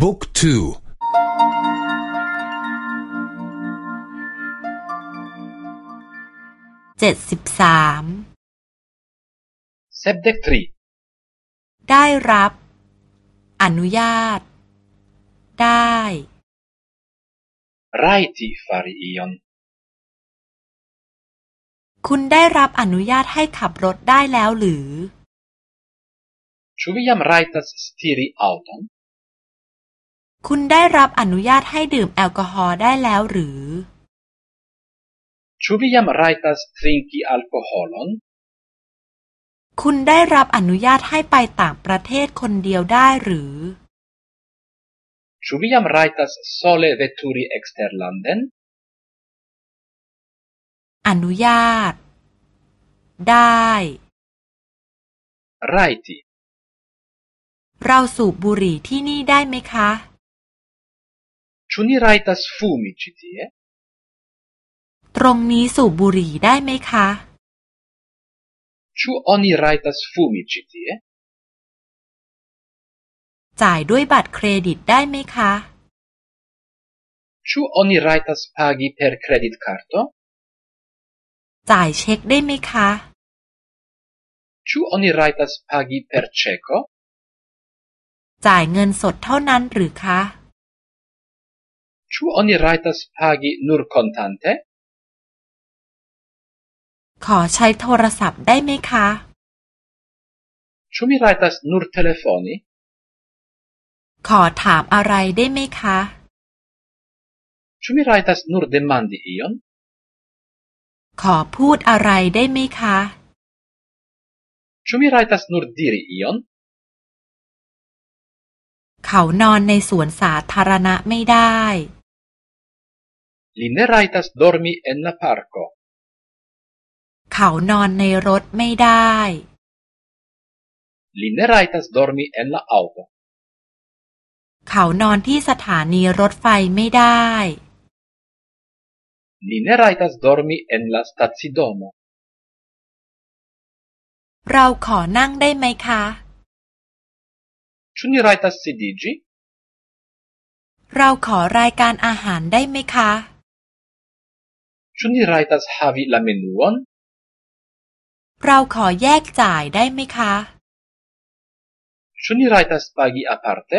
บุ๊กทูเจ็ดสิบสามเซบเด็กทรีได้รับ อนุญาต ได้ไรติฟาริออนคุณได้รับอนุญาตให้ขับรถได้แล้วหรือĈu vi jam rajtas stiri aŭton คุณได้รับอนุญาตให้ดื่มแอลกอฮอล์ได้แล้วหรือ Ĉu vi jam rajtas trinki alkoholonคุณได้รับอนุญาตให้ไปต่างประเทศคนเดียวได้หรือ Ĉu vi jam rajtas sole veturi eksterlandenอนุญาต ได้ไรติเราสูบบุหรี่ที่นี่ได้ไหมคะ Ĉu ni rajtas fumi ĉi tie? ตรงนี้สูบบุหรี่ได้ไหมคะ Ĉu oni rajtas fumi ĉi tie? จ่ายด้วยบัตรเครดิตได้ไหมคะ Ĉu oni rajtas pagi per kreditkarto? จ่ายเช็คได้ไหมคะ Ĉu oni rajtas pagi per ĉeko? จ่ายเงินสดเท่านั้นหรือคะ Ĉu oni rajtas pagi nur kontante? ขอใช้โทรศัพท์ได้ไหมคะ Ĉu mi rajtas nur telefoni? ขอถามอะไรได้ไหมคะ Ĉu mi rajtas nur demandi ion? ขอพูดอะไรได้ไหมคะ Ĉu mi rajtas nur diri ion? เขานอนในสวนสาธารณะไม่ได้ Li ne rajtas dormi en la parko. เขานอนในรถไม่ได้ Li ne rajtas dormi en la auto. เขานอนที่สถานีรถไฟไม่ได้ Li ne rajtas dormi en la stacidomo. เราขอนั่งได้ไหมคะ Ĉu ni rajtas sidiĝi? เราขอรายการอาหารได้ไหมคะ Ĉu ni rajtas havi la menuon? เราขอแยกจ่ายได้ไหมคะ Ĉu ni rajtas pagi aparte?